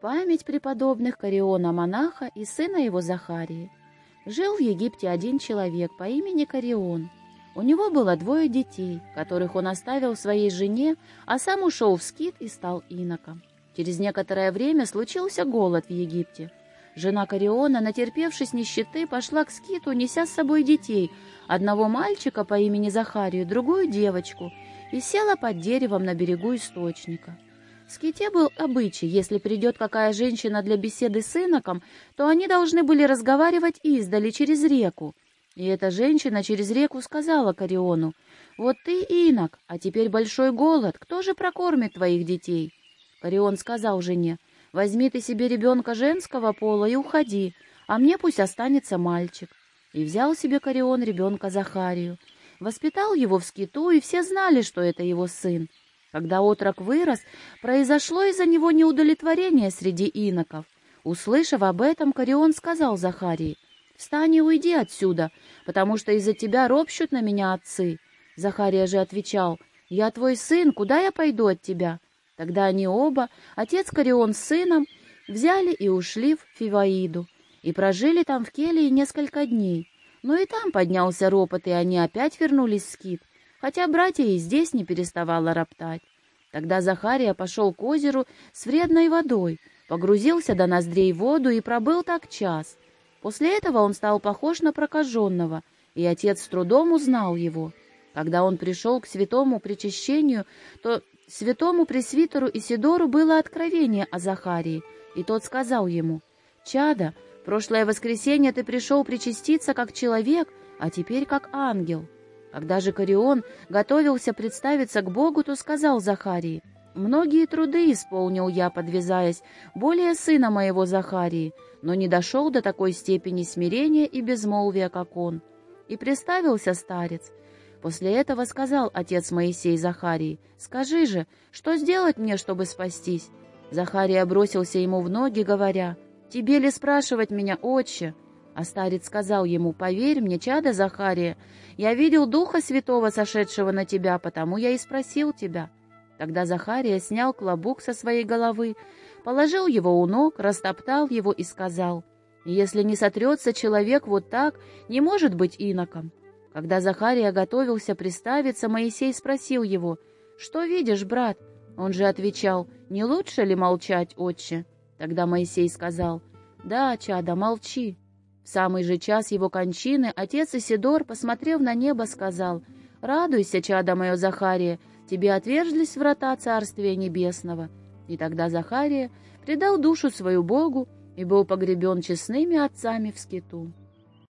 Память преподобных Кариона монаха и сына его Захарии. Жил в Египте один человек по имени Карион. У него было двое детей, которых он оставил своей жене, а сам ушел в скит и стал иноком. Через некоторое время случился голод в Египте. Жена Кариона, натерпевшись нищеты, пошла к скиту, неся с собой детей, одного мальчика по имени Захарию, другую девочку, и села под деревом на берегу источника. В ските был обычай, если придет какая женщина для беседы с иноком, то они должны были разговаривать издали через реку. И эта женщина через реку сказала Кариону, «Вот ты инок, а теперь большой голод, кто же прокормит твоих детей?» Карион сказал жене, «Возьми ты себе ребенка женского пола и уходи, а мне пусть останется мальчик». И взял себе Карион ребенка Захарию. Воспитал его в скиту, и все знали, что это его сын. Когда отрок вырос, произошло из-за него неудовлетворение среди иноков. Услышав об этом, Корион сказал Захарии, «Встань и уйди отсюда, потому что из-за тебя ропщут на меня отцы». Захария же отвечал, «Я твой сын, куда я пойду от тебя?» Тогда они оба, отец Корион с сыном, взяли и ушли в Фиваиду, и прожили там в Келии несколько дней. Но и там поднялся ропот, и они опять вернулись в скит хотя братья и здесь не переставала роптать. Тогда Захария пошел к озеру с вредной водой, погрузился до ноздрей в воду и пробыл так час. После этого он стал похож на прокаженного, и отец с трудом узнал его. Когда он пришел к святому причащению, то святому пресвитеру Исидору было откровение о Захарии, и тот сказал ему, «Чада, прошлое воскресенье ты пришел причаститься как человек, а теперь как ангел». Когда же Корион готовился представиться к Богу, то сказал Захарии, «Многие труды исполнил я, подвязаясь, более сына моего Захарии, но не дошел до такой степени смирения и безмолвия, как он». И представился старец. После этого сказал отец Моисей Захарии, «Скажи же, что сделать мне, чтобы спастись?» Захария бросился ему в ноги, говоря, «Тебе ли спрашивать меня, отче?» А старец сказал ему, «Поверь мне, чадо Захария, я видел Духа Святого, сошедшего на тебя, потому я и спросил тебя». Тогда Захария снял клобук со своей головы, положил его у ног, растоптал его и сказал, «Если не сотрется человек вот так, не может быть иноком». Когда Захария готовился приставиться, Моисей спросил его, «Что видишь, брат?» Он же отвечал, «Не лучше ли молчать, отче?» Тогда Моисей сказал, «Да, чада, молчи». В самый же час его кончины отец Исидор, посмотрев на небо, сказал, «Радуйся, чадо мое Захария, тебе отверзлись врата Царствия Небесного». И тогда Захария предал душу свою Богу и был погребен честными отцами в скиту.